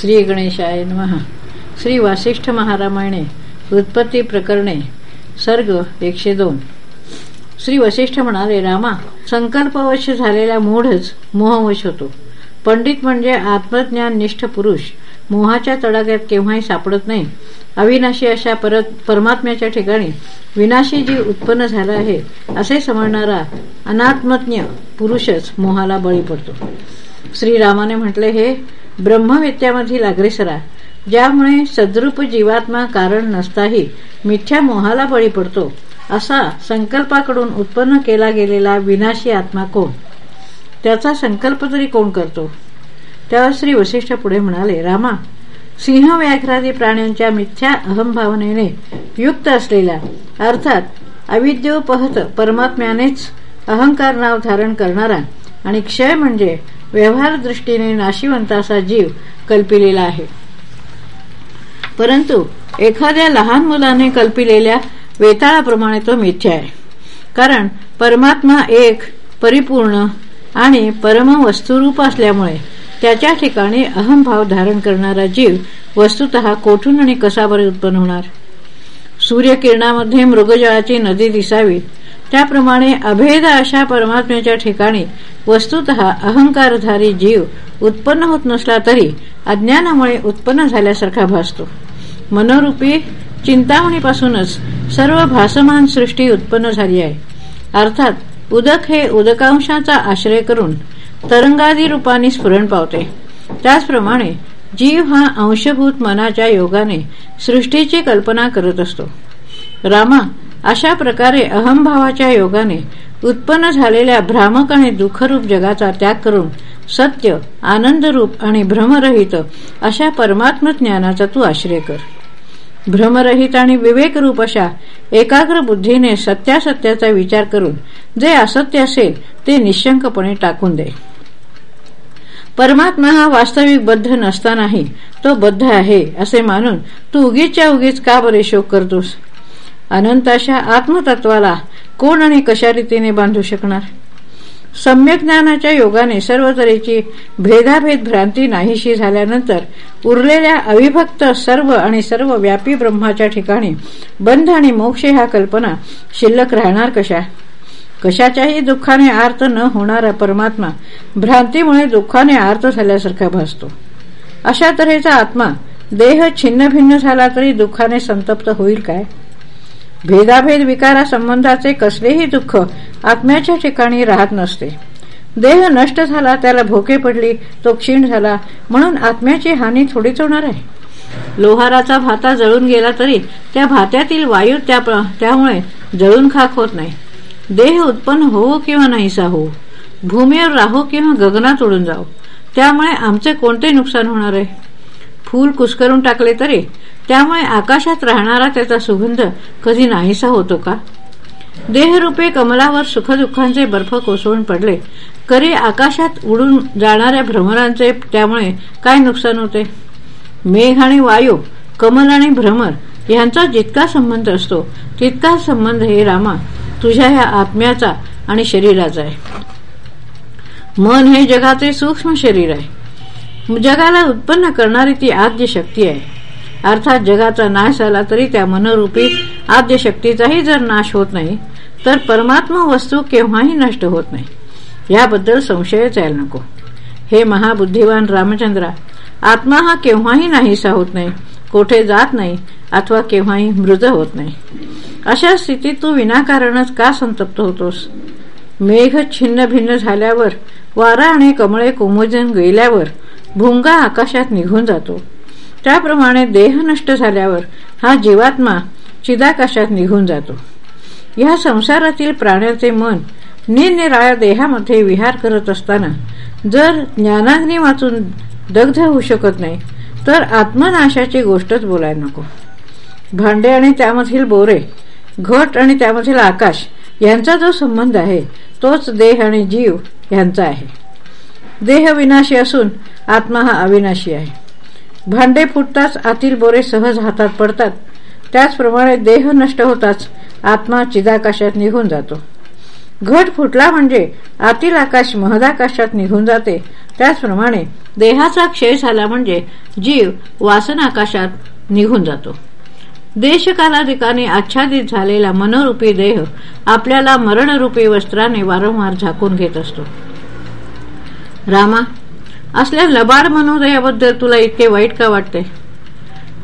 श्री गणेशाय महा श्री वासिष्ठ महारामायणे उत्पत्ती प्रकरणे सर्ग एकशे दोन. श्री वसिष्ठ म्हणाले रामा संकल्पवश झालेला मूढच मोहवश होतो. पंडित म्हणजे आत्मज्ञान निष्ठ पुरुष. मोहाच्या तडाग्यात केव्हाही सापडत नाही. अविनाशी अशा परत परमात्म्याच्या ठिकाणी विनाशी जी उत्पन्न झाला आहे असे समजणारा अनात्मज्ञ पुरुषच मोहाला बळी पडतो. श्रीरामाने म्हटले हे ब्रह्मविद्यामधील अग्रेसरा ज्यामुळे सद्रूप जीवात्मा कारण नसताही मिथ्या मोहाला बळी पडतो असा संकल्पाकडून उत्पन्न केला गेलेला विनाशी आत्मा कोण? त्याचा संकल्प तरी कोण करतो? त्यावर श्री वशिष्ठ पुढे म्हणाले रामा सिंह व्याघ्रादी प्राण्यांच्या मिथ्या अहमभावनेने युक्त असलेल्या अर्थात अविद्योपहत परमात्म्यानेच अहंकार नाव धारण करणारा आणि क्षय म्हणजे व्यवहार दृष्टीने नाशिवंत असा जीव कल्पिलेला आहे. परंतु एखाद्या लहान मुलाने कल्पिलेल्या वेताळाप्रमाणे तो मिथ्या आहे. कारण परमात्मा एक परिपूर्ण आणि परम वस्तुरूप असल्यामुळे त्याच्या ठिकाणी अहमभाव धारण करणारा जीव वस्तुत कोठून आणि कसा बरे उत्पन्न होणार? सूर्यकिरणामध्ये मृगजळाची नदी दिसावी त्याप्रमाणे अभेद अशा परमात्म्याच्या ठिकाणी वस्तुत अहंकारधारी जीव उत्पन्न होत नसला तरी अज्ञानामुळे उत्पन्न झाल्यासारखा भासतो. मनोरूपी चिंतामणीपासूनच सर्व भासमान सृष्टी उत्पन्न झाली आहे. अर्थात उदक हे उदकांशाचा आश्रय करून तरंगादी रूपाने स्फुरण पावते. त्याचप्रमाणे जीव हा अंशभूत मनाच्या योगाने सृष्टीची कल्पना करत असतो. रामा अशा प्रकारे अहमभावाच्या योगाने उत्पन्न झालेल्या भ्रामक आणि दुःखरूप जगाचा त्याग करून सत्य आनंदरूप आणि भ्रमरहित अशा परमात्म ज्ञानाचा तू आश्रय कर. भ्रमरहित आणि विवेकरूप अशा एकाग्र बुद्धीने सत्यासत्याचा विचार करून जे असत्य असेल ते निशंकपणे टाकून दे. परमात्मा हा वास्तविक बद्ध नसतानाही तो बद्ध आहे असे मानून तू उगीच्या उगीच का बरे शोक करतोस? अनंताशा आत्मतत्वाला कोण आणि कशा रीतीने बांधू शकणार? सम्यक ज्ञानाच्या योगाने सर्व तऱ्हेची भेदाभेद भ्रांती नाहीशी झाल्यानंतर उरलेल्या अविभक्त सर्व आणि सर्व व्यापी ब्रह्माच्या ठिकाणी बंध आणि मोक्ष ह्या कल्पना शिल्लक राहणार कशा? कशाच्याही दुःखाने आर्त न होणारा परमात्मा भ्रांतीमुळे दुःखाने आर्त झाल्यासारखा भासतो. अशा तऱ्हेचा आत्मा देह छिन्नभिन्न झाला तरी दुःखाने संतप्त होईल काय? भेदाभेद विकारा संबंधाचे कसलेही दुःख आत्म्याच्या ठिकाणी राहत नसते. देह नष्ट झाला त्याला भोके पडली तो क्षीण झाला म्हणून आत्म्याची हानी थोडीच होणार आहे. लोहाराचा भाता जळून गेला तरी त्या भात्यातील वायू त्यामुळे जळून खाक होत नाही. देह उत्पन्न होवो किंवा नाहीसा हो भूमीवर राहो किंवा गगनात उडून जाऊ त्यामुळे आमचे कोणते नुकसान होणार आहे? फूल कुस्करून टाकले तरी त्यामुळे आकाशात राहणारा त्याचा सुगंध कधी नाहीसा होतो का? देहरूपे कमलावर सुखदुःखांचे बर्फ कोसळून पडले. करी आकाशात उडून जाणाऱ्या भ्रमरांचे त्यामुळे काय नुकसान होते? मेघ आणि वायू कमल आणि भ्रमर यांचा जितका संबंध असतो तितका संबंध हे रामा तुझ्या ह्या आत्म्याचा आणि शरीराचा आहे. मन हे जगाचे सूक्ष्म शरीर आहे. जगाला उत्पन्न करणारी ती आद्य शक्ती आहे. अर्थात जगाचा नाश झाला तरी त्या मनोरूपी आद्य शक्तीचाही जर नाश होत नाही तर परमात्मा वस्तू केव्हाही नष्ट होत नाही. याबद्दल संशयच यायला नको. हे महाबुद्धिवान रामचंद्रा आत्मा हा केव्हाही नाहीसा होत नाही कोठे जात नाही अथवा केव्हाही मृद होत नाही. अशा स्थितीत तू विनाकारणच का संतप्त होतोस? मेघ छिन्न भिन्न झाल्यावर वारा आणि कमळे कोमोजन गेल्यावर भुंगा आकाशात निघून जातो. त्याप्रमाणे देह नष्ट झाल्यावर हा जीवात्मा चिदाकाशात निघून जातो. या संसारातील प्राण्याचे मन निरनिराळ्या देहामध्ये विहार करत असताना जर ज्ञानाग्नी वाचून दग्ध होऊ शकत नाही तर आत्मनाशाची गोष्टच बोलायला नको. भांडे आणि त्यामधील बोरे घट आणि त्यामधील आकाश यांचा जो संबंध आहे तोच देह आणि जीव यांचा आहे. देह विनाशी असून आत्मा हा अविनाशी आहे. भांडे फुटताच आतील बोरे सहज हातात पडतात. त्याचप्रमाणे देह नष्ट होताच आत्मा चिदाकाशात निघून जातो. घट फुटला म्हणजे आतील आकाश महदाकाशात निघून जाते. त्याचप्रमाणे देहाचा क्षय झाला म्हणजे जीव वासनाकाशात निघून जातो. देशकालाधिकाने आच्छादित झालेला मनोरूपी देह आपल्याला मरणरूपी वस्त्राने वारंवार झाकून घेत असतो. रामा असल्या लबाड मनोदयाबद्दल तुला इतके वाईट का वाटते?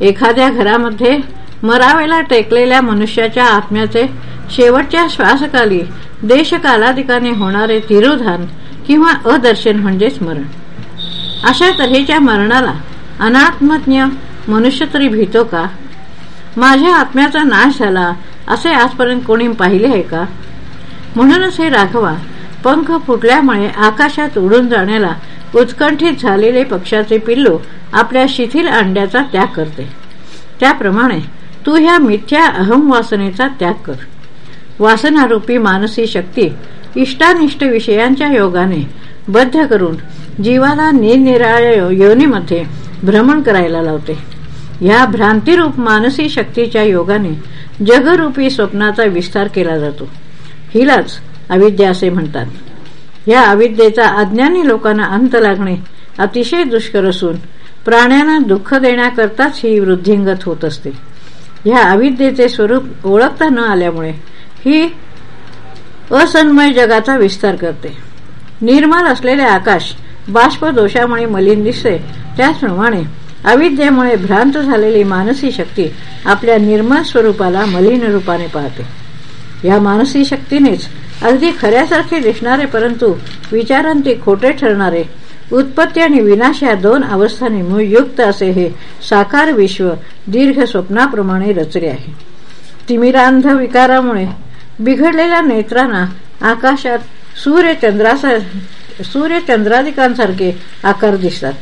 एखाद्या घरामध्ये मरावेला टेकलेल्या मनुष्याच्या आत्म्याचे शेवटच्या श्वासकाली देशकालाधिकाने होणारे तिरोधान किंवा अदर्शन म्हणजेच मरण अशा तऱ्हेच्या मरणाला अनात्मज्ञ मनुष्य तरी भीतो का? माझ्या आत्म्याचा नाश झाला असे आजपर्यंत कोणी पाहिले आहे का? म्हणूनच हे राघवा पंख फुटल्यामुळे आकाशात उडून जाण्याला उत्कंठित झालेले पक्षाचे पिल्लू आपल्या शिथिल अंड्याचा त्याग करते. त्याप्रमाणे तू ह्या मिथ्या अहम वासनेचा त्याग कर. वासनारूपी मानसी शक्ती इष्टानिष्ट विषयांच्या योगाने बद्ध करून जीवाला निरनिराळ्या योनीमध्ये भ्रमण करायला लावते. या भ्रांतिरूप मानसी शक्तीच्या योगाने जगरूपी स्वप्नाचा विस्तार केला जातो. हिलाच अविद्या असे म्हणतात. या अविद्येचा अज्ञानी लोकांना अंत लागणे अतिशय दुष्कर असून प्राण्यांना दुःख देण्याकरताच ही वृद्धिंगत होत असते. ह्या अविद्येचे स्वरूप ओळखता न आल्यामुळे ही असन्मय जगाचा विस्तार करते. निर्मल असलेले आकाश बाष्प दोषामुळे मलिन दिसते. त्याचप्रमाणे अविद्येमुळे भ्रांत झालेली मानसी शक्ती आपल्या निर्मळ स्वरूपाला मलिन रूपाने पाहते. या मानसी शक्तीनेच अगदी खऱ्यासारखे दिसणारे परंतु विचारांती खोटे ठरणारे. उत्पत्ती आणि विनाश या दोन अवस्थांनी युक्त असे हे साकार विश्व दीर्घ स्वप्नाप्रमाणे रचले आहे. तिमिरांध विकारामुळे बिघडलेल्या नेत्रांना आकाशात सूर्यचंद्रासा सूर्यचंद्रादिकांसारखे आकार दिसतात.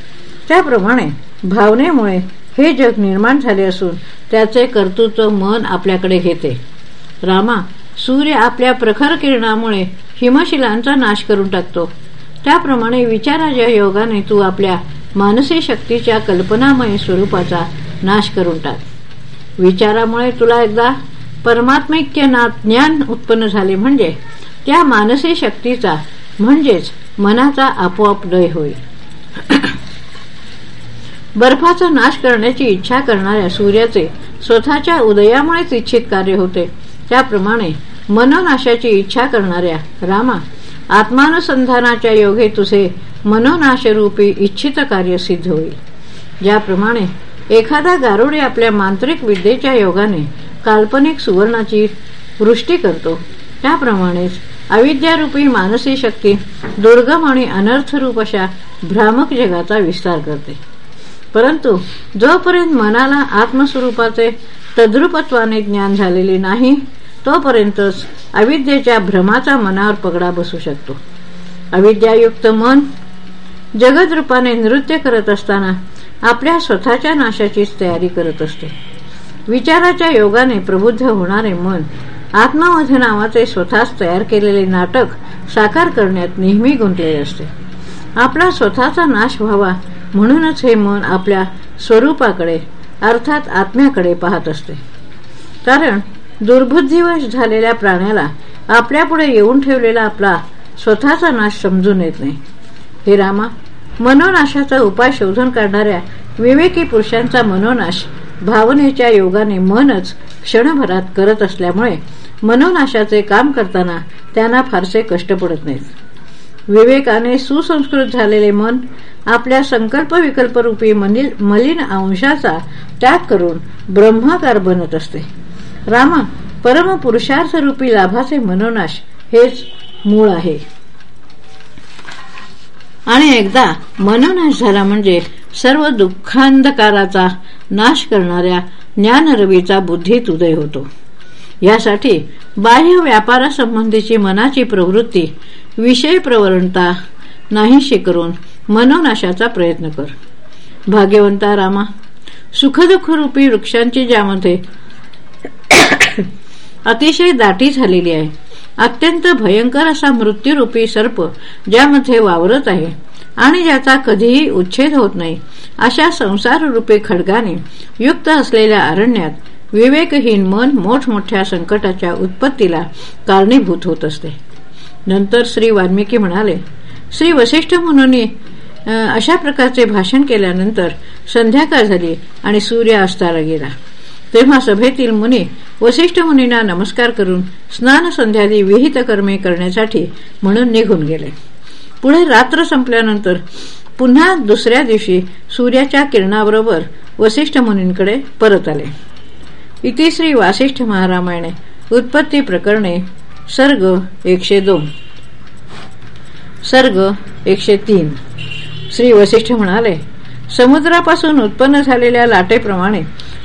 त्याप्रमाणे भावनेमुळे हे जग निर्माण झाले असून त्याचे कर्तृत्व मन आपल्याकडे घेते. रामा सूर्य आपल्या प्रखर किरणामुळे हिमशिलांचा नाश करून टाकतो. त्याप्रमाणे विचाराच्या योगाने तू आपल्या मानसी शक्तीच्या कल्पनामय स्वरूपाचा नाश करून टाक. विचारामुळे तुला एकदा परमात्मैक्य ज्ञान उत्पन्न झाले म्हणजे त्या मानसी शक्तीचा म्हणजेच मनाचा आपोआप लय होईल. बर्फाचा नाश करण्याची इच्छा करणाऱ्या सूर्याचे स्वतःच्या उदयामुळेच इच्छित कार्य होते. त्याप्रमाणे मनोनाशाची इच्छा करणाऱ्या रामा आत्मानुसंधानाच्या योगे तुझे मनोनाशरूपी इच्छित कार्य सिद्ध होईल. ज्याप्रमाणे एखादा गारुडी आपल्या मांत्रिक विद्येच्या योगाने काल्पनिक सुवर्णाची वृष्टी करतो त्याप्रमाणेच अविद्यारूपी मानसी शक्ती दुर्गम आणि अनर्थरूप अशा भ्रामक जगाचा विस्तार करते. परंतु जोपर्यंत मनाला आत्मस्वरूपाचे तद्रुपत्वाने ज्ञान झालेले नाही तोपर्यंतच अविद्येच्या भ्रमाचा मनावर पगडा बसू शकतो. अविद्यायुक्त मन जगदरूपाने नृत्य करत असताना आपल्या स्वतःच्या नाशाचीच तयारी करत असते. विचाराच्या योगाने प्रबुद्ध होणारे मन आत्मावध नावाचे स्वतःच तयार केलेले नाटक साकार करण्यात नेहमी गुंतलेले असते. आपला स्वतःचा नाश व्हावा म्हणूनच हे मन आपल्या स्वरूपाकडे अर्थात आत्म्याकडे पाहत असते. कारण दुर्बुद्धीवश झालेल्या प्राण्याला आपल्यापुढे येऊन ठेवलेला आपला स्वतःचा नाश समजून येत नाही. हे रामा मनोनाशाचा उपाय शोधून काढणाऱ्या विवेकी पुरुषांचा मनोनाश भावनेच्या योगाने मनच क्षणभरात करत असल्यामुळे मनोनाशाचे काम करताना त्यांना फारसे कष्ट पडत नाहीत. विवेकाने सुसंस्कृत झालेले मन आपल्या संकल्प विकल्परूपी मलिन अंशाचा त्याग करून ब्रह्माकार बनत असते. रामा परम पुरुषार्थ रूपी लाभाचे मनोनाश हेच मूळ आहे. आणि एकदा मनोनाश झाला म्हणजे सर्व दुःखांधकाराचा नाश करणाऱ्या ज्ञानरवीचा बुद्धीत उदय होतो. यासाठी बाह्य व्यापारासंबंधीची मनाची प्रवृत्ती विषय प्रवरणता नाहीशी करून मनोनाशाचा प्रयत्न कर. भाग्यवंता रामा सुखदुःखरूपी वृक्षांची ज्यामध्ये अतिशय दाटी झालेली आहे. अत्यंत भयंकर असा मृत्यूरूपी सर्प ज्यामध्ये वावरत आहे आणि ज्याचा कधीही उच्छेद होत नाही. अशा संसार रूपे खडगाने युक्त असलेल्या अरण्यात विवेकहीन मन मोठमोठ्या संकटाच्या उत्पत्तीला कारणीभूत होत असते. नंतर श्री वाल्मिकी म्हणाले श्री वशिष्ठ म्हणून अशा प्रकारचे भाषण केल्यानंतर संध्याकाळ झाली आणि सूर्य अस्ताला गेला. तेव्हा सभेतील मुनी वसिष्ठ मुनींना नमस्कार करून स्नान संध्यादी विहित कर्मे करण्यासाठी म्हणून निघून गेले. पुढे रात्र संपल्यानंतर पुन्हा दुसऱ्या दिवशी सूर्याच्या किरणाबरोबर वसिष्ठ मुनींकडे परत आले. इति श्री वासिष्ठ महारामायणे उत्पत्ती प्रकरणे सर्ग एकशे दोन. सर्ग एकशे तीन. श्री वसिष्ठ म्हणाले समुद्रापासून उत्पन्न झालेल्या लाटेप्रमाणे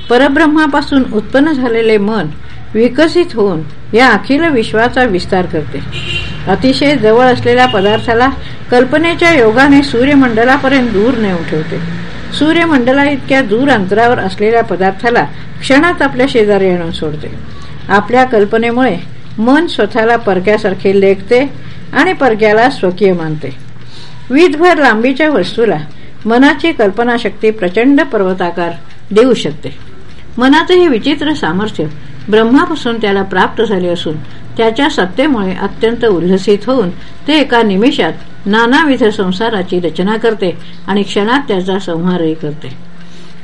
परब्रह्मापासून उत्पन्न झालेले मन विकसित होऊन या अखिल विश्वाचा विस्तार करते. अतिशय जवळ असलेल्या पदार्थाला कल्पनेच्या योगाने सूर्यमंडलापर्यंत दूर नेऊन ठेवते. सूर्यमंडला इतक्या दूर अंतरावर असलेल्या पदार्थाला क्षणात आपल्या शेजारी आणून सोडते. आपल्या कल्पनेमुळे मन स्वतःला परक्यासारखे लेखते आणि परक्याला स्वकीय मानते. वीजभर लांबीच्या वस्तूला मनाची कल्पनाशक्ती प्रचंड पर्वताकार देऊ शकते. मनाचे हे विचित्र सामर्थ्य ब्रह्मापासून त्याला प्राप्त झाले असून त्याच्या सत्तेमुळे अत्यंत उल्हसित होऊन ते एका निमिषात नानाविध संसाराची रचना करते आणि क्षणात त्याचा संहारही करते.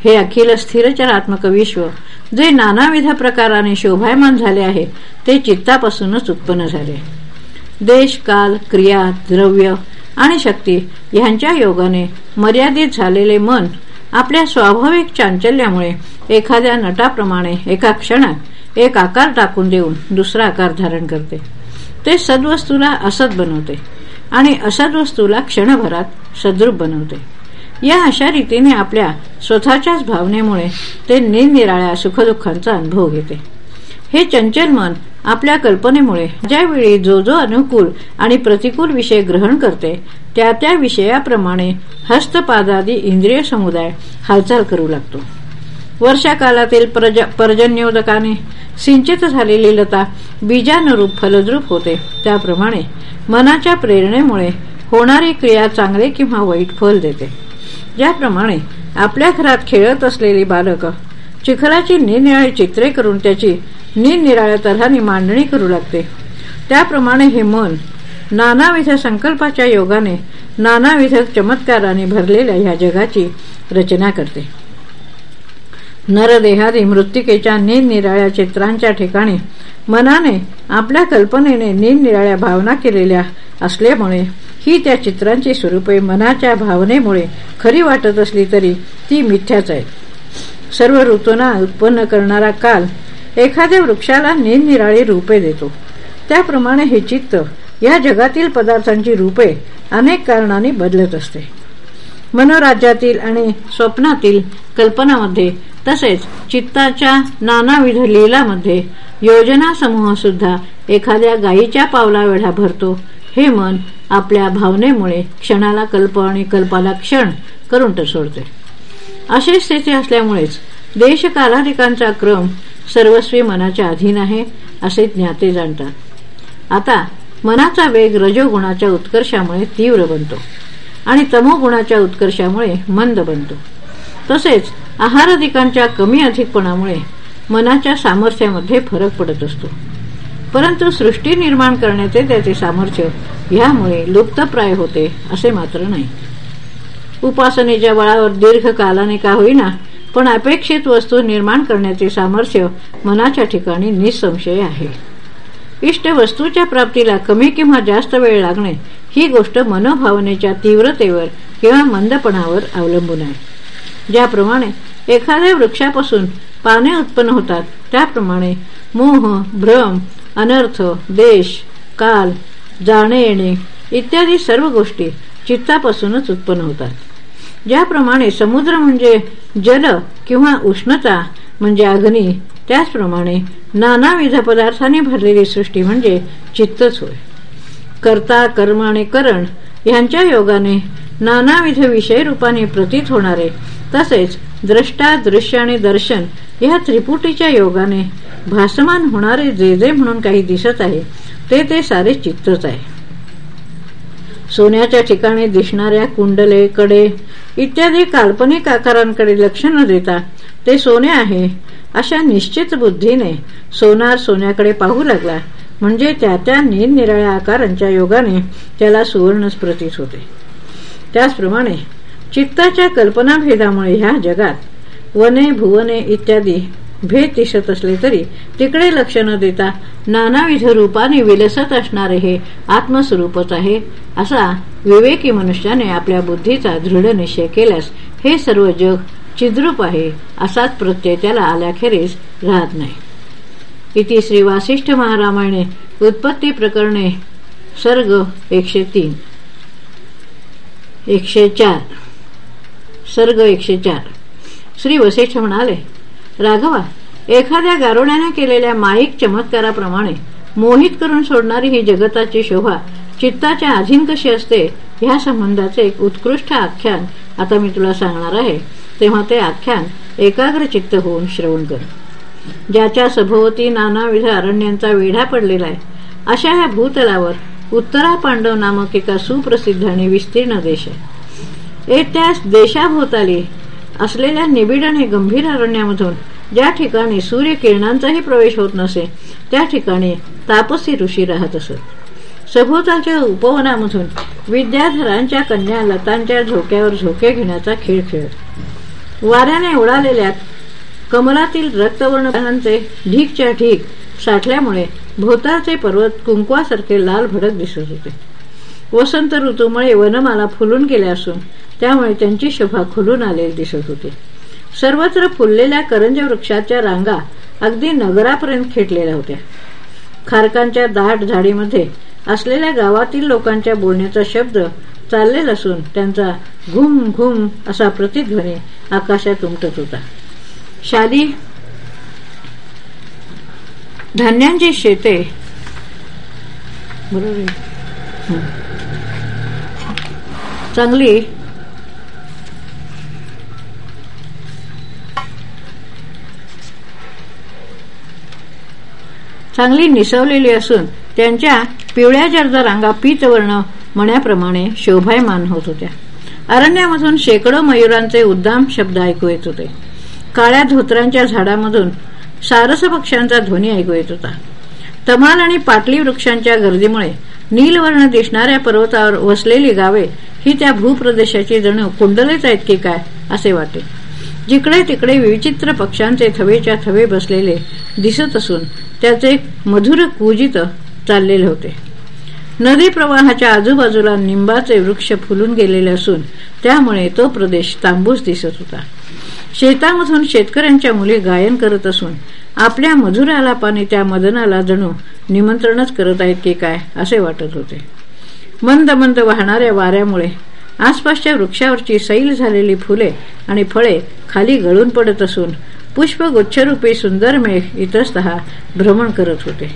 हे अखिल स्थिरचरात्मक विश्व जे नानाविध प्रकाराने शोभायमान झाले आहे ते चित्तापासूनच उत्पन्न झाले. देश काल क्रिया द्रव्य आणि शक्ती यांच्या योगाने मर्यादित झालेले मन आपल्या स्वाभाविक चांचल्यामुळे एखाद्या नटाप्रमाणे एका क्षणात एक आकार टाकून देऊन दुसरा आकार धारण करते. ते सद्वस्तूला असत बनवते आणि असद्वस्तूला क्षणभरात सद्रूप बनवते. या अशा रीतीने आपल्या स्वतःच्याच भावनेमुळे ते निरनिराळ्या सुखदुःखांचा अनुभव घेते. हे चंचल मन आपल्या कल्पनेमुळे ज्यावेळी जो जो अनुकूल आणि प्रतिकूल विषय ग्रहण करते त्या त्या विषयाप्रमाणे हस्तपादादी इंद्रिय समुदाय हालचाल करू लागतो. वर्षाकालातील पर्जन्योदकाने सिंचित झालेली लता बीजानुरूप फलद्रूप होते. त्याप्रमाणे मनाच्या प्रेरणेमुळे होणारी क्रिया चांगले किंवा वाईट फल देते. ज्याप्रमाणे आपल्या घरात खेळत असलेली बालक चिखलाची निरनिराळी चित्रे करून त्याची निरनिराळ्या तऱ्हाने मांडणी करू लागते. त्याप्रमाणे हे मन नानाविध संकल्पाच्या योगाने नानाविध चमत्काराने भरलेल्या ह्या जगाची रचना करते. नरदेहादी मृत्तिकेच्या निरनिराळ्या चित्रांच्या ठिकाणी मनाने आपल्या कल्पनेने निरनिराळ्या भावना केलेल्या असल्यामुळे ही त्या चित्रांची स्वरूपे मनाच्या भावनेमुळे खरी वाटत असली तरी ती मिथ्याच आहे सर्व ऋतूंना उत्पन्न करणारा काल एखाद्या वृक्षाला निरनिराळी रूपे देतो. त्याप्रमाणे हे चित्त या जगातील पदार्थांची रूपे अनेक कारणांनी बदलत असते. मनोराज्यातील आणि स्वप्नातील कल्पनामध्ये तसेच चित्ताच्या नानाविध लीलामध्ये योजना समूह सुद्धा एखाद्या गायीच्या पावला वेढा भरतो. हे मन आपल्या भावनेमुळे क्षणाला कल्प आणि कल्पाला क्षण करून सोडते अशी स्थिती असल्यामुळेच देशकालाधिकांचा क्रम सर्वस्वी मनाच्या अधीन आहे असे ज्ञाते जाणतात. आता मनाचा वेग रजोगुणाच्या उत्कर्षामुळे तीव्र बनतो आणि तमोगुणाच्या उत्कर्षामुळे मंद बनतो. तसेच आहाराधिकांच्या कमी अधिकपणामुळे मनाच्या सामर्थ्यामध्ये फरक पडत असतो. परंतु सृष्टी निर्माण करण्याचे त्याचे सामर्थ्य ह्यामुळे लुप्तप्राय होते असे मात्र नाही. उपासनेच्या बळावर दीर्घ कालाने का होईना पण अपेक्षित वस्तू निर्माण करण्याचे सामर्थ्य मनाच्या ठिकाणी निसंशय आहे. इष्ट वस्तूच्या प्राप्तीला कमी किंवा जास्त वेळ लागणे ही गोष्ट मनोभावनेच्या तीव्रतेवर किंवा मंदपणावर अवलंबून आहे. ज्याप्रमाणे एखाद्या वृक्षापासून पाने उत्पन्न होतात त्याप्रमाणे मोह भ्रम अनर्थ देश काल जाणे येणे इत्यादी सर्व गोष्टी चित्तापासूनच उत्पन्न होतात. ज्याप्रमाणे समुद्र म्हणजे जल किंवा उष्णता म्हणजे अग्नी त्याचप्रमाणे नानाविध पदार्थाने भरलेली सृष्टी म्हणजे चित्तच होय. कर्ता कर्म आणि करण यांच्या योगाने नानाविध विषय रूपाने प्रतीत होणारे तसेच द्रष्टा दृश्य आणि दर्शन या त्रिपुटीच्या योगाने भासमान होणारे जे जे म्हणून काही दिसत आहे ते ते सारे चित्तच आहे. सोन्याच्या ठिकाणी दिसणाऱ्या कुंडले कडे इत्यादी काल्पनिक आकारांकडे लक्ष न देता ते सोने आहे अशा निश्चित बुद्धीने सोनार सोन्याकडे पाहू लागला. म्हणजे त्या त्या निरनिराळ्या आकारांच्या योगाने त्याला सुवर्णच प्रतीत होते. त्याचप्रमाणे चित्ताच्या कल्पनाभेदामुळे ह्या जगात वने भुवने इत्यादी भेद दिसत असले तरी तिकडे लक्ष न देता नानाविध रूपाने विलसत असणारे हे आत्मस्वरूपच आहे. असा विवेकी मनुष्याने आपल्या बुद्धीचा दृढ निश्चय केल्यास हे सर्व जग चिद्रूप आहे असाच प्रत्यय त्याला आल्याखेरीज राहत नाही. इति श्री वासिष्ठ महारामायणे उत्पत्ती प्रकरणे सर्ग एकशे तीन. एकशे चार. सर्ग एकशे चार. श्री वसिष्ठ म्हणाले राघवा एखाद्या गारुड्याने केलेल्या माईक चमत्काराप्रमाणे मोहित करून सोडणारी ही जगताची शोभा चित्ताच्या अधीन कशी असते ह्या संबंधाचे एक उत्कृष्ट आख्यान आता मी तुला सांगणार आहे. तेव्हा ते आख्यान एकाग्र चित्त होऊन श्रवण कर. ज्याच्या सभोवती नानाविध अरण्यांचा वेढा पडलेला आहे अशा ह्या भूतलावर उत्तरा पांडव नामक एका सुप्रसिद्ध आणि विस्तीर्ण देश आहे. त्यास देशाभोवताली असलेल्या निबिड आणि गंभीर अरण्यामधून ज्या ठिकाणी सूर्यकिरणांचाही प्रवेश होत नसे त्या ठिकाणी तापसी ऋषी राहत असत. सभोवतालच्या उपवनामधून विद्याधरांच्या कन्या लतांच्या झोक्यावर झोके घेण्याचा खेळ खेळत वाऱ्याने उडालेल्या कमलातील रक्तवर्णांचे ढीकच्या ढीक साठल्यामुळे भोताचे पर्वत कुंकवासारखे लाल भडक दिसत होते. वसंत ऋतूमुळे वनमाला फुलून गेल्या असून त्यामुळे त्यांची शोभा खुलून आलेली दिसत होती. सर्वत्र फुललेल्या करंज वृक्षाच्या रांगा अगदी नगरापर्यंत खेटलेल्या होत्या. खारकांच्या दाट झाडीमध्ये असलेल्या गावातील लोकांच्या बोलण्याचा शब्द चाललेला असून त्यांचा घुम घुम असा प्रतिध्वनी आकाशात उमटत होता. शादी धान्यांची शेते बरोबर चांगली चांगली निसवलेली असून त्यांच्या पिवळ्या जर्द रांगा पीतवर्ण मण्याप्रमाणे शोभायमान होत होत्या. अरण्यामधून शेकडो मयुरांचे उद्दाम शब्द ऐकू येत होते. काळ्या धोत्रांच्या झाडामधून सारस पक्ष्यांचा ध्वनी ऐकू येत होता. तमाल आणि पाटली वृक्षांच्या गर्दीमुळे नीलवर्ण दिसणाऱ्या पर्वतावर वसलेली गावे ही त्या भूप्रदेशाची जणू कुंडलेच आहेत की काय असे वाटे. जिकडे तिकडे विचित्र पक्ष्यांचे थवेच्या थवे बसलेले दिसत असून त्याचे मधुर कुजित चाललेले होते. नदी प्रवाहाच्या आजूबाजूला निंबाचे वृक्ष फुलून गेलेले असून त्यामुळे तो प्रदेश तांबूस दिसत होता. शेतामधून शेतकऱ्यांच्या मुली गायन करत असून आपल्या मधुर आलापाने त्या मदनाला जणू निमंत्रणच करत आहेत की काय असे वाटत होते. मंद मंद वाहणाऱ्या वाऱ्यामुळे आसपासच्या वृक्षावरची सैल झालेली फुले आणि फळे खाली गळून पडत असून पुष्पगुच्छरूपी सुंदर मेघ इतस्त भ्रमण करत होते.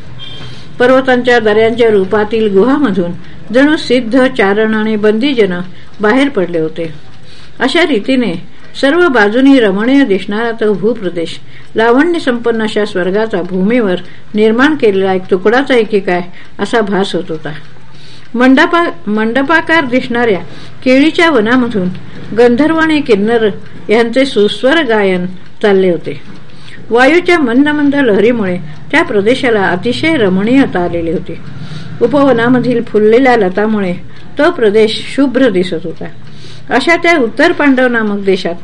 पर्वतांच्या दऱ्यांच्या रूपातील गुहामधून जणू सिद्ध चारण आणि बंदीजन बाहेर पडले होते. अशा रीतीने सर्व बाजूनी रमणीय दिसणारा तो भूप्रदेश. लावण्य संपन्न अशा स्वर्गाचा भूमीवर निर्माण केलेला एक तुकडाच आहे की काय असा भास होत होता. मंडपा मंडपाकार दिसणाऱ्या केळीच्या वनामधून गंधर्व आणि किन्नर यांचे सुस्वर गायन चालले होते. वायूच्या मंद मंद लहरीमुळे त्या प्रदेशाला अतिशय रमणीयता आलेली होती. उपवनामधील फुललेल्या लतामुळे तो प्रदेश शुभ्र दिसत होता. अशा त्या उत्तर पांडव नामक देशात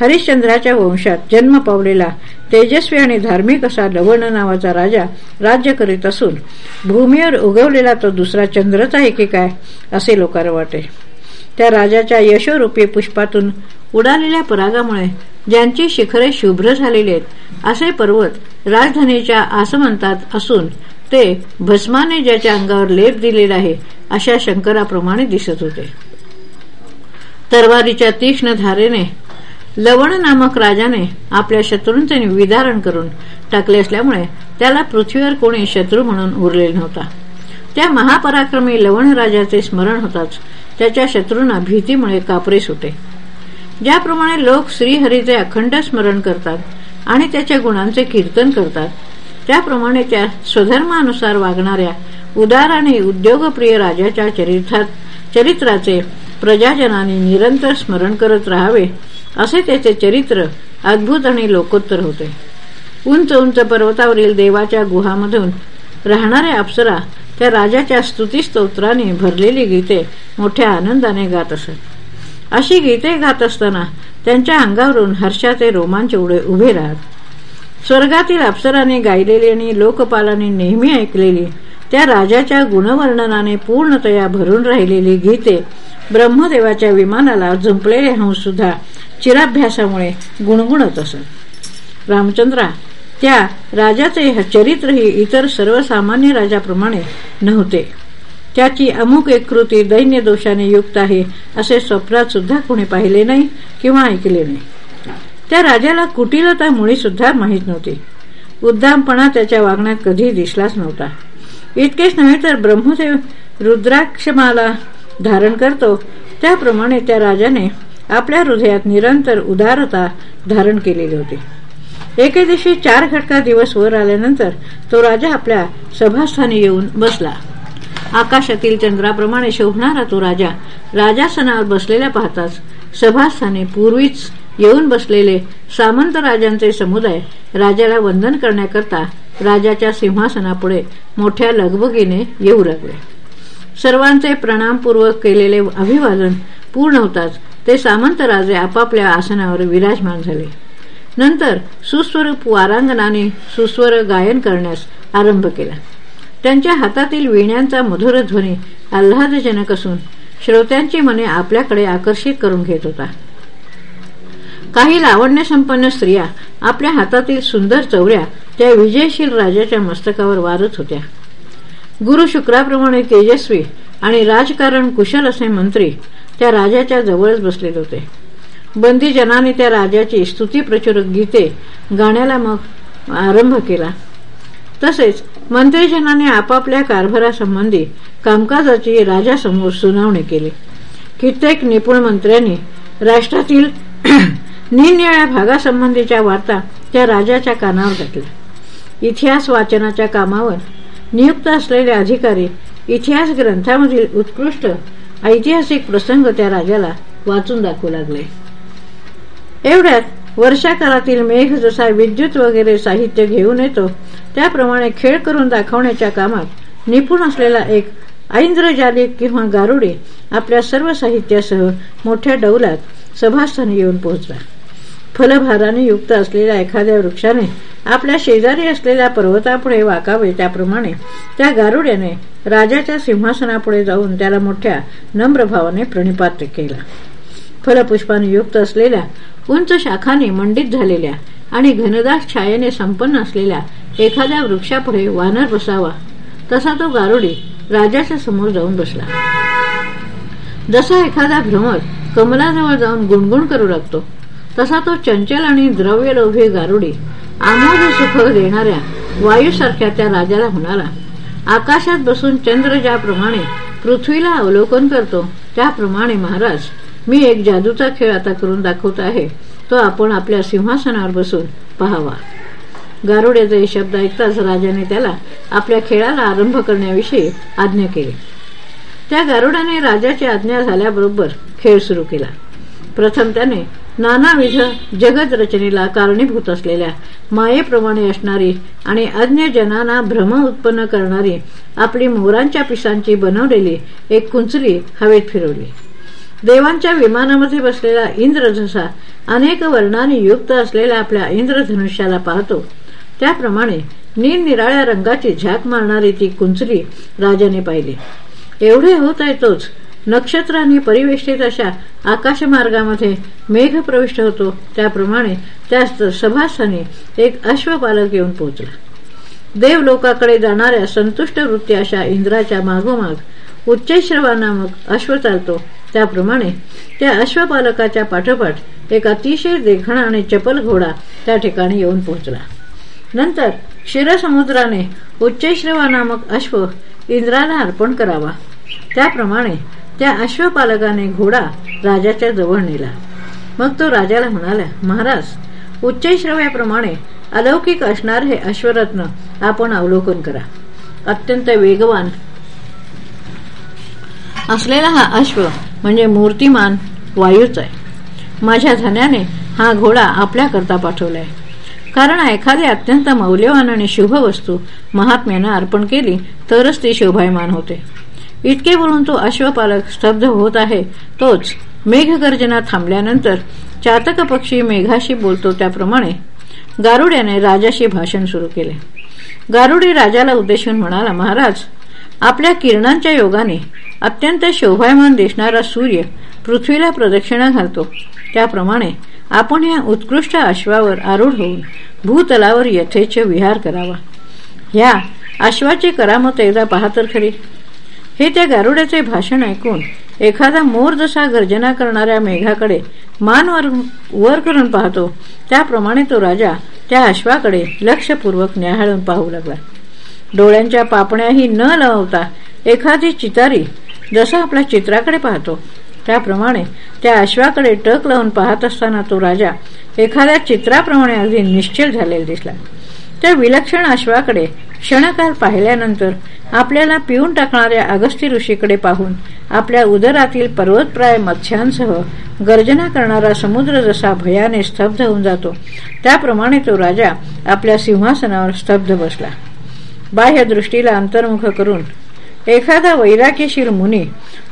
हरिश्चंद्राच्या वंशात जन्म पावलेला तेजस्वी आणि धार्मिक असा लवण नावाचा राजा राज्य करीत असून भूमीवर उगवलेला तो दुसरा चंद्रच आहे की काय असे लोकांना वाटे. त्या राजाच्या यशोरूपी पुष्पातून उडालेल्या परागामुळे ज्यांची शिखरे शुभ्र झालेली आहेत असे पर्वत राजधानीच्या आसमंतात असून ते भस्माने ज्याच्या अंगावर लेप दिलेला आहे अशा शंकराप्रमाणे दिसत होते. तरवारीच्या तीक्ष्ण धारेने लवण नामक राजाने आपल्या शत्रूंचे विदारण करून टाकले असल्यामुळे त्याला पृथ्वीवर कोणी शत्रू म्हणून उरले नव्हता. त्या महापराक्रमी लवण राजाचे स्मरण होताच त्याच्या शत्रूंना भीतीमुळे कापरेस होते ज्याप्रमाणे लोक श्रीहरीचे अखंड स्मरण करतात आणि त्याच्या गुणांचे कीर्तन करतात त्याप्रमाणे त्या स्वधर्मानुसार वागणाऱ्या उदार आणि उद्योगप्रिय राजाच्या चरित्रात चरित्राचे प्रजाजनाने निरंतर स्मरण करत राहावे असे त्याचे चरित्र अद्भुत आणि लोकोत्तर होते. उंच उंच पर्वतावरील देवाच्या गुहामधून राहणाऱ्या अप्सरा त्या राजाच्या स्तुतीस्तोत्राने भरलेली गीते मोठ्या आनंदाने गात असत. अशी गीते गात असताना त्यांच्या अंगावरून हर्षाचे रोमांच उडे उभे राहत. स्वर्गातील अप्सराने गायलेली आणि लोकपालाने नेहमी ऐकलेली त्या राजाच्या गुणवर्णनाने पूर्णतया भरून राहिलेली गीते ब्रह्मदेवाच्या विमानाला झुंपलेले हंस सुद्धा चिराभ्यासामुळे गुणगुणत असत. रामचंद्रा त्या राजाचे चरित्रही इतर सर्वसामान्य राजाप्रमाणे नव्हते. त्याची अमुक एक कृती दैन्य दोषाने युक्त आहे असे स्वप्नात सुद्धा कोणी पाहिले नाही किंवा ऐकले नाही. त्या राजाला कुटिलता मुळी सुद्धा माहीत नव्हती. उद्दामपणा त्याच्या वागण्यात कधी दिसलाच नव्हता. इतकेच नव्हे तर ब्रह्मदेव रुद्राक्षमाला धारण करतो. त्याप्रमाणे त्या राजाने आपल्या हृदयात निरंतर उदारता धारण केलेली होती. एके दिवशी चार घटका दिवस वर आल्यानंतर तो राजा आपल्या सभास्थानी येऊन बसला. आकाशातील चंद्राप्रमाणे शोभणारा तो राजा राजासनावर बसलेला पाहताच सभास्थानी पूर्वीच येऊन बसलेले सामंत राजांचे समुदाय राजाला वंदन करण्याकरता राजाच्या सिंहासनापुढे मोठ्या लगबगीने येऊ लागले. सर्वांचे प्रणामपूर्वक केलेले अभिवादन पूर्ण होताच ते सामंत राजे आपापल्या आसनावर विराजमान झाले. नंतर सुस्वरूप वारांगणाने सुस्वर गायन करण्यास आरंभ केला. त्यांच्या हातातील विण्यांचा मधुर ध्वनी आल्हादजनक असून श्रोत्यांची मने आपल्याकडे आकर्षित करून घेत होता. काही लावण्य संपन्न स्त्रिया आपल्या हातातील सुंदर चौऱ्या त्या विजयशील राजाच्या मस्तकावर वारत होत्या. गुरु शुक्राप्रमाणे तेजस्वी आणि राजकारण कुशल असे मंत्री त्या राजाच्या जवळच बसलेले होते. बंदीजनाने त्या राजाची स्तुती प्रचुर गीते गाण्याला मग आरंभ केला. तसेच मंत्रीजनाने आपापल्या कारभारासंबंधी कामकाजाची राजासमोर सुनावणी केली. कित्येक निपुण मंत्र्यांनी राष्ट्रातील निरनिळ्या भागासंबंधीच्या वार्ता त्या राजाच्या कानावर टाकल्या इतिहास वाचनाच्या कामावर नियुक्त असलेले अधिकारी इतिहास ग्रंथामधील उत्कृष्ट ऐतिहासिक प्रसंग त्या राजाला वाचून दाखवू लागले. एवढ्यात वर्षाकाळातील मेघ जसा विद्युत वगैरे साहित्य घेऊन येतो त्याप्रमाणे खेळ करून दाखवण्याच्या कामात निपुण असलेला एक ऐंद्रजालिक किंवा गारुडी आपल्या सर्व साहित्यासह मोठ्या डौलात सभास्थानी येऊन पोहोचला. फलभाराने युक्त असलेल्या एखाद्या वृक्षाने आपल्या शेजारी असलेल्या पर्वतापुढे वाकावे त्याप्रमाणे त्या गारुड्याने राजाच्या सिंहासनापुढे जाऊन त्याला मोठ्या नम्रभावाने प्रणिपात केला. फलपुष्पाने युक्त असलेल्या उंच शाखाने मंडित झालेल्या आणि घनदास छायेने संपन्न असलेल्या एखाद्या वृक्षापुढे वानर बसावा तसा तो गारुडी राजाच्या समोर जाऊन बसला. जसा एखादा भ्रमर कमलाजवळ जाऊन गुणगुण करू लागतो तसा तो चंचल आणि द्रव्यलोभी गारुडी आम्हाला सुख देणाऱ्या वायूसारख्या त्या राजाला होणारा. आकाशात बसून चंद्र ज्याप्रमाणे पृथ्वीला अवलोकन करतो त्याप्रमाणे महाराज मी एक जादूचा खेळ आता करून दाखवत आहे. तो आपण आपल्या सिंहासनावर बसून पहावा. गारुड्याचे शब्द ऐकताच राजाने त्याला आपल्या खेळाला आरंभ करण्याविषयी आज्ञा केली. त्या गारुडाने राजाची आज्ञा झाल्याबरोबर खेळ सुरू केला. प्रथम त्याने नानाविध जगत रचनेला कारणीभूत असलेल्या मायेप्रमाणे असणारी आणि अज्ञ जनांना भ्रम उत्पन्न करणारी आपली मोरांच्या पिसांची बनवलेली एक कुंचली हवेत फिरवली. देवांच्या विमानामध्ये बसलेला इंद्र जसा अनेक वर्णांनी युक्त असलेल्या आपल्या इंद्रधनुष्याला पाहतो. त्याप्रमाणे निरनिराळ्या रंगाची झाक मारणारी ती कुंचली राजाने पाहिली. एवढे होत आहे तोच नक्षत्रांनी परिवेष्टित अशा आकाशमार्गामध्ये मेघ प्रविष्ट होतो. त्याप्रमाणे त्या सभास्थानी एक अश्वपालक येऊन पोहोचला. देवलोकाकडे जाणाऱ्या संतुष्ट वृत्ती अशा इंद्राच्या मागोमाग उच्चैश्रवा नामक अश्व चालतो. त्याप्रमाणे त्या अश्वपालकाच्या पाठोपाठ एक अतिशय देखणा आणि चपल घोडा त्या ठिकाणी येऊन पोहोचला. नंतर क्षीरसमुद्राने उच्चैश्रवा नामक अश्व इंद्राला अर्पण करावा. त्याप्रमाणे त्या अश्वपालकाने घोडा राजाच्या जवळ नेला. मग तो राजाला म्हणाला महाराज उच्चश्रव्याप्रमाणे अलौकिक असणार हे अश्वरत्न आपण अवलोकन करा. अत्यंत वेगवान असलेला हा अश्व म्हणजे मूर्तिमान वायूच आहे. माझ्या धन्याने हा घोडा आपल्याकरता पाठवलाय. कारण एखादी अत्यंत मौल्यवान आणि शुभ वस्तू महात्म्यानं अर्पण केली तरच ती शोभायमान होते. इतके बोलून तो अश्वपालक स्तब्ध होत आहे. तोच मेघगर्जना थांबल्यानंतर चातक पक्षी मेघाशी बोलतो त्याप्रमाणे गारुड्याने राजाशी भाषण सुरू केले. गारुडी राजाला उद्देशून म्हणाला महाराज आपल्या किरणांच्या योगाने अत्यंत शोभायमान दिसणारा सूर्य पृथ्वीला प्रदक्षिणा घालतो. त्याप्रमाणे आपण या उत्कृष्ट अश्वावर आरूढ होऊन भूतलावर यथेच विहार करावा. ह्या अश्वाची करामत एकदा पाहतर खरी. हे त्या गारुड्याचे भाषण ऐकून एखादा मोर जसा गर्जना करणाऱ्या मेघाकडे मान वर, वर करून पाहतो त्याप्रमाणे तो राजा त्या अश्वाकडे लक्षपूर्वक न्याहाळून पाहू लागला. डोळ्यांच्या पापण्याही न लावता एखादी चितारी जसा आपल्या चित्राकडे पाहतो त्याप्रमाणे त्या अश्वाकडे टक लावून पाहत असताना तो राजा एखाद्या चित्राप्रमाणे अगदी निश्चल झालेला दिसला. त्या विलक्षण अश्वाकडे क्षणकाल पाहिल्यानंतर आपल्याला पिऊन टाकणाऱ्या अगस्ती ऋषीकडे पाहून आपल्या उदरातील पर्वतप्राय मत्स्यांसह गर्जना करणारा समुद्र जसा भयाने स्तब्ध होऊन जातो त्याप्रमाणे तो राजा आपल्या सिंहासनावर स्तब्ध बसला. बाह्य दृष्टीला अंतर्मुख करून एखादा वैराग्यशील मुनी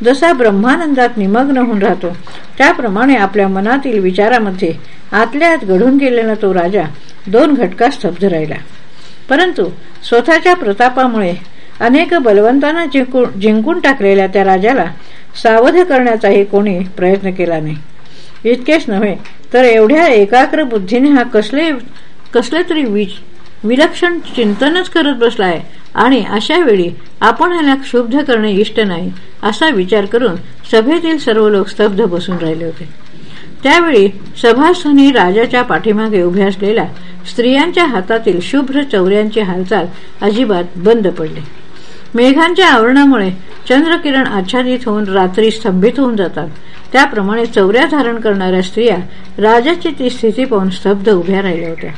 जसा ब्रह्मानंदात निमग्न होऊन राहतो त्याप्रमाणे आपल्या मनातील विचारामध्ये आतल्या आत घडून गेलेला तो राजा दोन घटका स्तब्ध राहिला. परंतु स्वतःच्या प्रतापामुळे अनेक बलवंतांना जिंकून जिंकून टाकलेल्या त्या राजाला सावध करण्याचाही कोणी प्रयत्न केला नाही. इतकेच नव्हे तर एवढ्या एकाग्र बुद्धीने हा कसले कसले तरी विलक्षण चिंतनच करत बसला आहे आणि अशा वेळी आपण ह्याला क्षुब्ध करणे इष्ट नाही असा विचार करून सभेतील सर्व लोक स्तब्ध बसून राहिले होते. त्यावेळी सभास्थानी राजाच्या पाठीमागे उभ्या असलेला स्त्रियांच्या हातातील शुभ्र चौऱ्यांची हालचाल अजिबात बंद पडली. मेघांच्या आवरणामुळे चंद्रकिरण आच्छादित होऊन रात्री स्तंभित होऊन जातात. त्याप्रमाणे चौऱ्या धारण करणाऱ्या स्त्रिया राजाची ती स्थिती पाहून स्तब्ध उभ्या राहिल्या होत्या.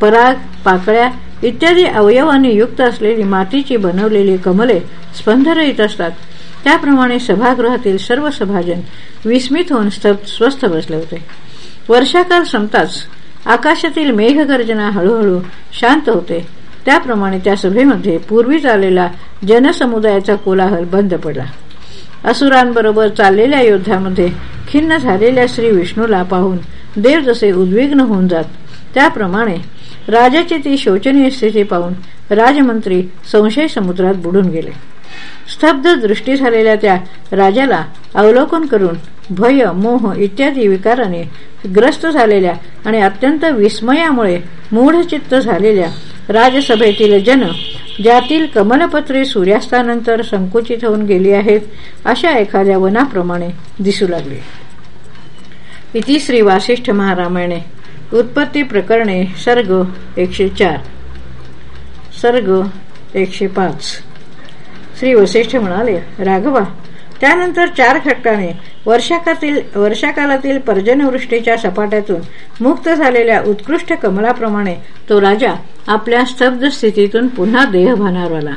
पराग पाकळ्या इत्यादी अवयवांनी युक्त असलेली मातीची बनवलेली कमले स्पंदरहित असतात. त्याप्रमाणे सभागृहातील सर्व सभाजन विस्मित होऊन स्वस्थ बसले होते. वर्षाकाल संपताच आकाशातील मेघगर्जना हळूहळू शांत होते. त्याप्रमाणे त्या सभेमध्ये पूर्वी आलेला जनसमुदायाचा कोलाहल बंद पडला. असुरांबरोबर चाललेल्या योद्धामध्ये खिन्न झालेल्या श्री विष्णूला पाहून देव जसे उद्विग्न होऊन जात त्याप्रमाणे राजाची ती शोचनीय स्थिती पाहून राजमंत्री संशय समुद्रात बुडून गेले. स्तब्ध दृष्टी झालेल्या त्या राजाला अवलोकन करून भय मोह इत्यादी विकाराने ग्रस्त झालेल्या आणि अत्यंत विस्मयामुळे मूढचित्त झालेल्या राजसभेतील जन ज्यातील कमलपत्रे सूर्यास्तानंतर संकुचित होऊन गेली आहेत अशा एखाद्या वनाप्रमाणे दिसू लागले. इति श्री वासिष्ठ महारामायणे. उत्पत्ती प्रकरणे सर्ग एकशे चार. सर्ग एकशे पाच. श्री वसिष्ठ म्हणाले राघवा त्यानंतर चार खटकाने वर्षाकातील वर्षाकालातील पर्जनवृष्टीच्या सपाट्यातून मुक्त झालेल्या उत्कृष्ट कमलाप्रमाणे तो राजा आपल्या स्तब्ध स्थितीतून पुन्हा देहभानावर आला.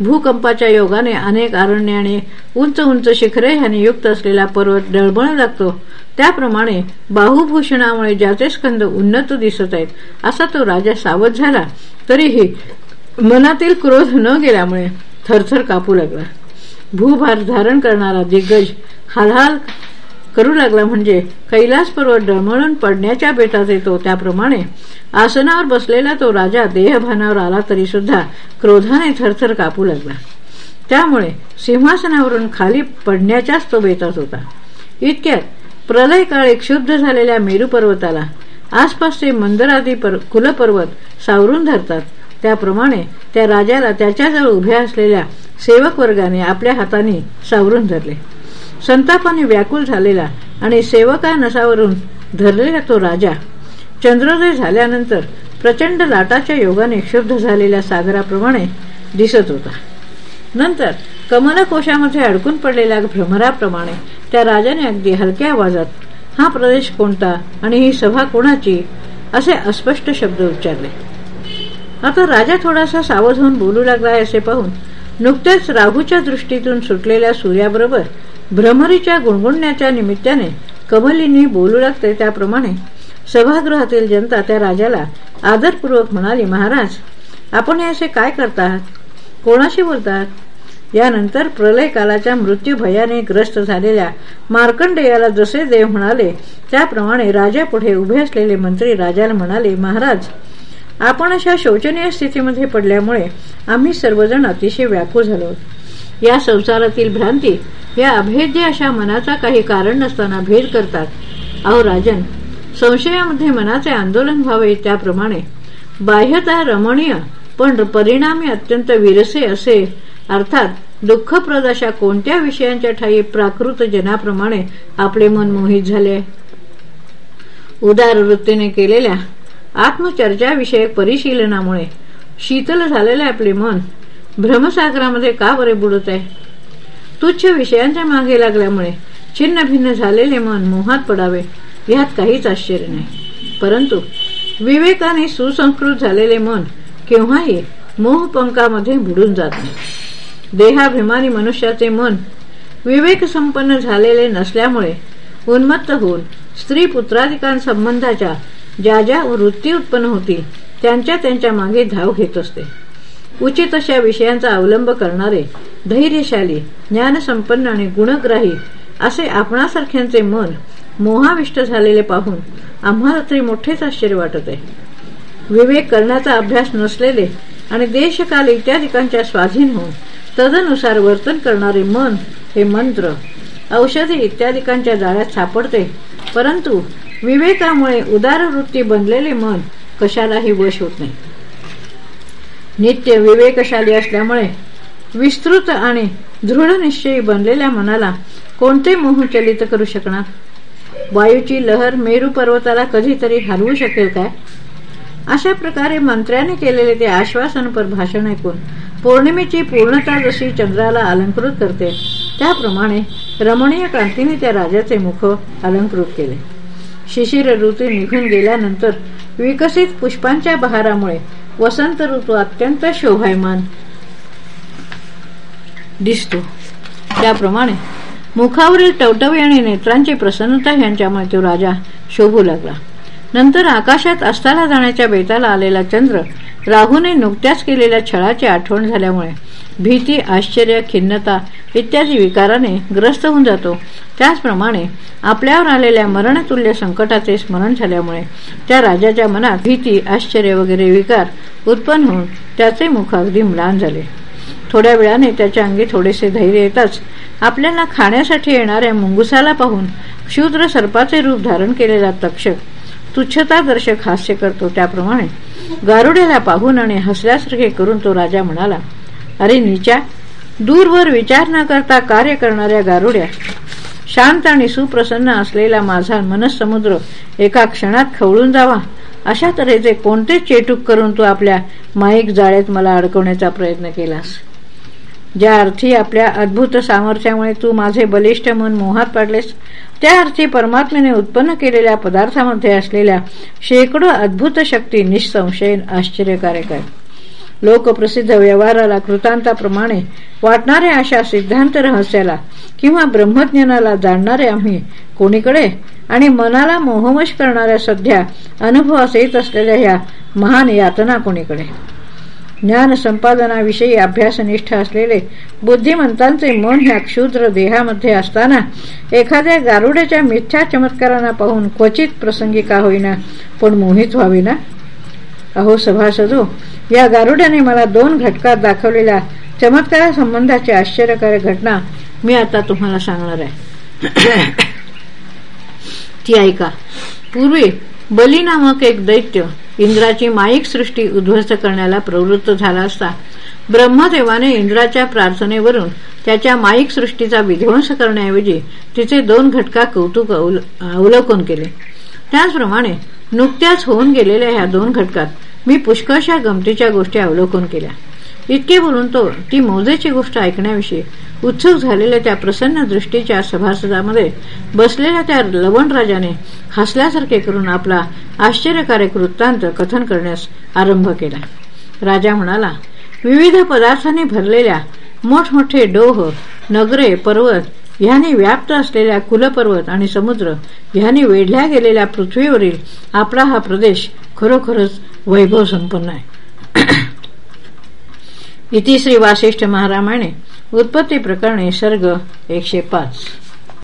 भूकंपाच्या योगाने अनेक अरण्याने उंच उंच शिखरे ह्याने युक्त असलेला पर्वत डळबळ लागतो. त्याप्रमाणे बाहुभूषणामुळे ज्याचे स्कंद उन्नत दिसत आहेत असा तो राजा सावध झाला. तरीही मनातील क्रोध न गेल्यामुळे थरथर कापू लागला. भूभार धारण करणारा दिग्गज हालहाल करू लागला म्हणजे कैलास पर्वत डळमळून पडण्याच्या बेतात येतो. त्याप्रमाणे आसनावर बसलेला तो राजा देहभानावर आला तरी सुद्धा क्रोधाने थरथर कापू लागला. त्यामुळे सिंहासनावरून खाली पडण्याच्याच तो बेतात होता. इतक्यात प्रलय काळी क्षुब्ध झालेल्या मेरू पर्वताला आसपासचे मंदरादी कुलपर्वत सावरून धरतात. त्याप्रमाणे त्या राजाला त्याच्याजवळ उभ्या असलेल्या सेवक वर्गाने आपल्या हाताने सावरून धरले. संतापाने व्याकुल झालेला आणि सेवका नसावरून धरलेला तो राजा चंद्रोदय झाल्यानंतर प्रचंड लाटाच्या योगाने क्षुब्ध झालेल्या सागराप्रमाणे दिसत होता. नंतर कमलकोशामध्ये अडकून पडलेल्या भ्रमराप्रमाणे त्या राजाने अगदी हलक्या आवाजात हा प्रदेश कोणता आणि ही सभा कोणाची? असे अस्पष्ट शब्द उच्चारले. आता राजा थोडासा सावध होऊन बोलू लागला असे पाहून नुकतेच राहूच्या दृष्टीतून सुटलेल्या सूर्याबरोबर भ्रमरीच्या गुणगुणण्याच्या निमित्ताने कमलिनी बोलू लागते त्याप्रमाणे सभागृहातील जनता त्या राजाला आदरपूर्वक म्हणाली महाराज आपण हे असे काय करतात? कोणाशी बोलतात? यानंतर प्रलय कालाच्या मृत्यू भयाने ग्रस्त झालेल्या मार्कंडेयाला जसे देव म्हणाले त्याप्रमाणे राजापुढे उभे असलेले मंत्री राजाला म्हणाले महाराज आपण अशा शोचनीय स्थितीमध्ये पडल्यामुळे आम्ही सर्वजण अतिशय व्याकुळ झालो. या संसारातील भ्रांती या अभेद्य अशा मनाचा काही कारण नसताना भेद करतात. अहो राजन संशयामध्ये मनाचे आंदोलन व्हावे त्याप्रमाणे बाह्यता रमणीय पण परिणामी अत्यंत विरसे असे अर्थात दुःखप्रद अशा कोणत्या विषयांच्या ठाई प्राकृत जनाप्रमाणे आपले मन मोहित झाले? उदार वृत्तीने केलेल्या आत्मचर्चाविषयक परिशीलनामुळे शीतल झालेले आपले मन. भ्रमसागरामध्ये का बरे बुडत आहे? तुच्छ विषयांच्या मागे लागल्यामुळे छिन्न भिन्न झालेले मन मोहात पडावे यात काहीच आश्चर्य नाही. परंतु विवेकाने सुसंस्कृत झालेले मन केव्हाही मोहपंकामध्ये बुडून जात नाही. देहाभिमानी मनुष्याचे मन विवेक संपन्न झालेले नसल्यामुळे उन्मत्त होऊन स्त्री पुत्राधिकांसंबंधाच्या ज्या ज्या वृत्ती उत्पन्न होतील त्यांच्या त्यांच्या मागे धाव घेत असते. उचित अशा विषयांचा अवलंब करणारे धैर्यशाली ज्ञानसंपन्न आणि गुणग्राही असे आपणासारख्यांचे मन मोहाविष्ट झालेले पाहून आम्हाला तरी मोठेच आश्चर्य वाटत आहे. विवेक करण्याचा अभ्यास नसलेले आणि देशकाल इत्यादिकांच्या स्वाधीन होऊन तदनुसार वर्तन करणारे मन हे मंत्र औषधी इत्यादिकांच्या जाळ्यात सापडते परंतु विवेकामुळे उदारवृत्ती बनलेले मन कशालाही वश होत नाही. नित्य विवेकशाली असल्यामुळे विस्तृत आणि दृढ निश्चयी बनलेल्या मनाला कोणते मोह चलित करू शकणार? वायूची लहर मेरू पर्वताला कधीतरी हरवू शकेल काय? अशा प्रकारे मंत्र्याने केलेले ते आश्वासनपर भाषण ऐकून पौर्णिमेची पूर्णता जशी चंद्राला अलंकृत करते त्याप्रमाणे रमणीय क्रांतीने त्या राजाचे मुख अलंकृत केले. शिशिर ऋतू निघून गेल्यानंतर विकसित पुष्पांच्या बहारामुळे वसंत ऋतू अत्यंत शोभायमान दिसतो. त्याप्रमाणे मुखावरील टवटवी आणि नेत्रांची प्रसन्नता यांच्यामुळे तो राजा शोभू लागला. नंतर आकाशात अस्ताला जाण्याच्या बेताला आलेला चंद्र राहूने नुकत्याच केलेल्या छळाची आठवण झाल्यामुळे भीती आश्चर्य खिन्नता इत्यादी विकाराने ग्रस्त होऊन जातो. त्याचप्रमाणे आपल्यावर आलेल्या मरणतुल्य संकटाचे स्मरण झाल्यामुळे त्या राजाच्या मनात भीती आश्चर्य वगैरे विकार उत्पन्न होऊन त्याचे मुख अगदी म्लान झाले. थोड्या वेळाने त्याच्या अंगी थोडेसे धैर्य येताच आपल्याला खाण्यासाठी येणाऱ्या मुंगुसाला पाहून क्षुद्र सर्पाचे रूप धारण केलेला तक्षक तुच्छतादर्शक हास्य करतो. त्याप्रमाणे गारुड्याला पाहून आणि हसल्यासारखे करून तो राजा म्हणाला अरे निचा दूरवर विचार न करता कार्य करणाऱ्या गारुड्या शांत आणि सुप्रसन्न असलेला माझा मनसमुद्र एका क्षणात खवळून जावा. अशा तऱ्हेचे कोणते चेटूक करून तू आपल्या माईक जाळ्यात मला अडकवण्याचा प्रयत्न केलास? ज्या अर्थी आपल्या अद्भुत सामर्थ्यामुळे तू माझे बलिष्ठ मन मोहात पाडलेस त्या अर्थी परमात्म्याने उत्पन्न केलेल्या पदार्थामध्ये असलेल्या शेकडो अद्भुत शक्ती निःसंशय आश्चर्यकारक आहेत. लोकप्रसिद्ध व्यवहाराला कृतांताप्रमाणे वाटणाऱ्या अशा सिद्धांत रहस्याला किंवा ब्रह्मज्ञानाला जाणणारे आम्ही कोणीकडे आणि मनाला मोहमश करणाऱ्या सध्या अनुभवास येत असलेल्या ह्या महान यातना कोणीकडे? ज्ञान संपादनाविषयी अभ्यासनिष्ठ असलेले बुद्धिमंतांचे मन ह्या क्षुद्र देहामध्ये असताना एखाद्या गारुड्याच्या मिथ्या चमत्कारांना पाहून क्वचित प्रसंगी का होईना पण मोहित व्हावी ना अहो सभासदो या गारुड्याने मला दोन घटकात दाखवलेल्या चमत्कारासंबंधाची आश्चर्यकारक घटना मी आता तुम्हाला सांगणार आहे. ती ऐका. पूर्वी बली नामक एक दैत्य इंद्राची माईक सृष्टी उद्ध्वस्त करण्याला प्रवृत्त झाला असता ब्रह्मदेवाने इंद्राच्या प्रार्थनेवरून त्याच्या माईक सृष्टीचा विध्वंस करण्याऐवजी तिचे दोन घटका कौतुक अवलोकन केले. त्याचप्रमाणे नुकत्याच होऊन गेलेल्या ह्या दोन घटकात मी पुष्कळशा गमतीच्या गोष्टी अवलोकन केल्या. इतके बोलून तो ती मोजेची गोष्ट ऐकण्याविषयी उत्सुक झालेल्या त्या प्रसन्न दृष्टीच्या सभासदामध्ये बसलेल्या त्या लवणराजाने हसल्यासारखे करून आपला आश्चर्यकारक वृत्तांत कथन करण्यास आरंभ केला. राजा म्हणाला विविध पदार्थांनी भरलेल्या मोठमोठे डोह नगरे पर्वत ह्याने व्याप्त असलेल्या कुलपर्वत आणि समुद्र ह्याने वेढल्या गेलेल्या पृथ्वीवरील आपला हा प्रदेश खरोखरच वैभव संपन्न आहे इतिश्री वासिष्ठ महारामाने उत्पत्ती प्रकरणे सर्ग एकशे पाच.